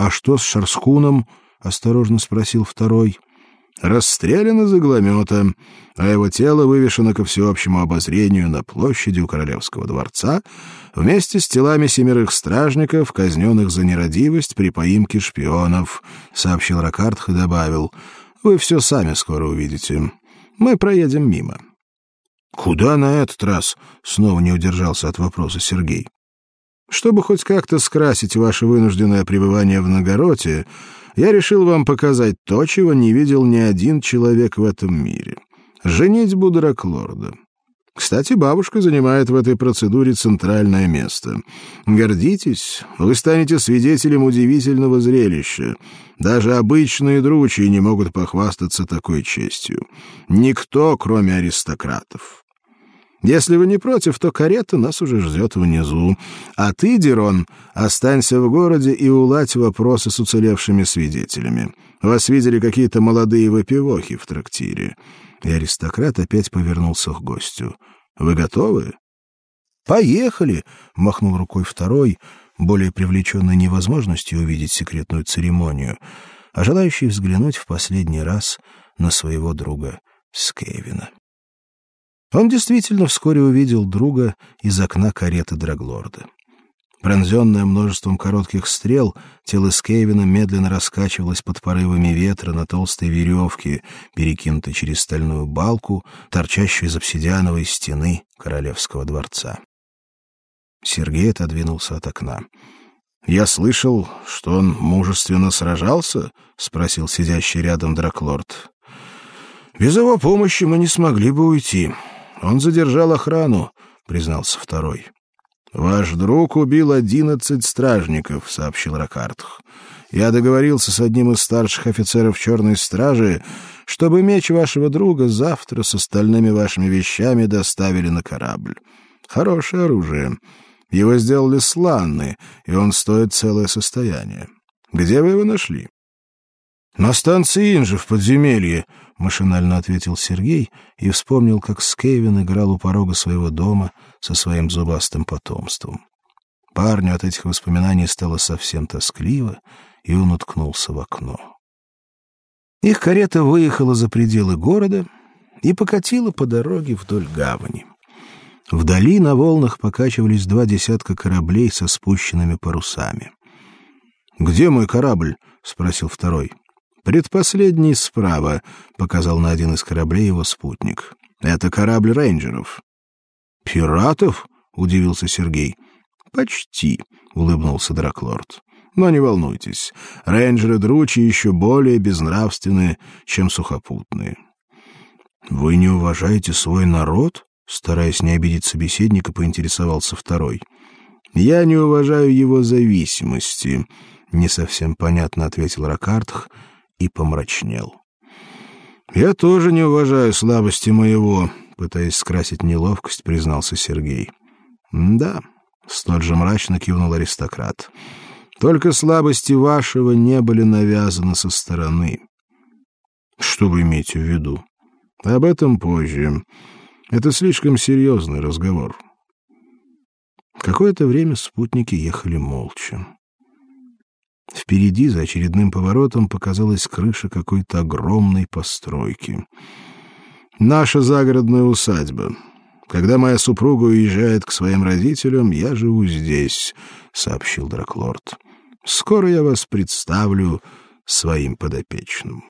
А что с Шарскуном? осторожно спросил второй. Расстрелян из игломета, а его тело вывешено ко всеобщему обозрению на площади у Королевского дворца вместе с телами семерых стражников, казненных за нерадивость при поимке шпионов, — сообщил Ракартх и добавил. — Вы все сами скоро увидите. Мы проедем мимо. — Куда на этот раз? — снова не удержался от вопроса Сергей. — Чтобы хоть как-то скрасить ваше вынужденное пребывание в Нагороте, я решил вам показать то, чего не видел ни один человек в этом мире. Женитьбу Драклорда. Кстати, бабушка занимает в этой процедуре центральное место. Гордитесь, вы станете свидетелем удивительного зрелища. Даже обычные дручи не могут похвастаться такой честью. Никто, кроме аристократов. Если вы не против, то карета нас уже ждет внизу. А ты, Дерон, останься в городе и уладь вопросы с уцелевшими свидетелями. Вас видели какие-то молодые выпивохи в трактире». И аристократ опять повернулся к гостю. «Вы готовы?» «Поехали!» — махнул рукой второй, более привлеченный невозможностью увидеть секретную церемонию, а желающий взглянуть в последний раз на своего друга Скевина. Он действительно вскоре увидел друга из окна кареты Драглорда. Пронзенное множеством коротких стрел, тело Скевина медленно раскачивалось под порывами ветра на толстой веревке, перекинутой через стальную балку, торчащую из обсидиановой стены королевского дворца. Сергей отодвинулся от окна. «Я слышал, что он мужественно сражался?» — спросил сидящий рядом Драклорд. «Без его помощи мы не смогли бы уйти. Он задержал охрану, признался второй. Ваш друг убил одиннадцать стражников, сообщил Ракартх. Я договорился с одним из старших офицеров черной стражи, чтобы меч вашего друга завтра с остальными вашими вещами доставили на корабль. Хорошее оружие. Его сделали сланны, и он стоит целое состояние. Где вы его нашли? На станции Инжи в подземелье, машинально ответил Сергей и вспомнил, как Скевин играл у порога своего дома со своим зубастым потомством. Парню от этих воспоминаний стало совсем тоскливо, и он уткнулся в окно. Их карета выехала за пределы города и покатила по дороге вдоль гавани. Вдали на волнах покачивались два десятка кораблей со спущенными парусами. «Где мой корабль?» — спросил второй. Предпоследний справа, показал на один из кораблей его спутник. Это корабль рейнджеров. Пиратов? удивился Сергей. Почти, улыбнулся Драклорд. Но не волнуйтесь, рейнджеры Дручи еще более безнравственны, чем сухопутные. Вы не уважаете свой народ? стараясь не обидеть собеседника, поинтересовался второй. Я не уважаю его зависимости, не совсем понятно ответил Ракартх и помрачнел. Я тоже не уважаю слабости моего, пытаясь скрасить неловкость, признался Сергей. Да, столь же мрачно кивнул аристократ. Только слабости вашего не были навязаны со стороны. Что вы имеете в виду? Об этом позже. Это слишком серьезный разговор. Какое-то время спутники ехали молча. Впереди, за очередным поворотом, показалась крыша какой-то огромной постройки. «Наша загородная усадьба. Когда моя супруга уезжает к своим родителям, я живу здесь», — сообщил Драклорд. «Скоро я вас представлю своим подопечным».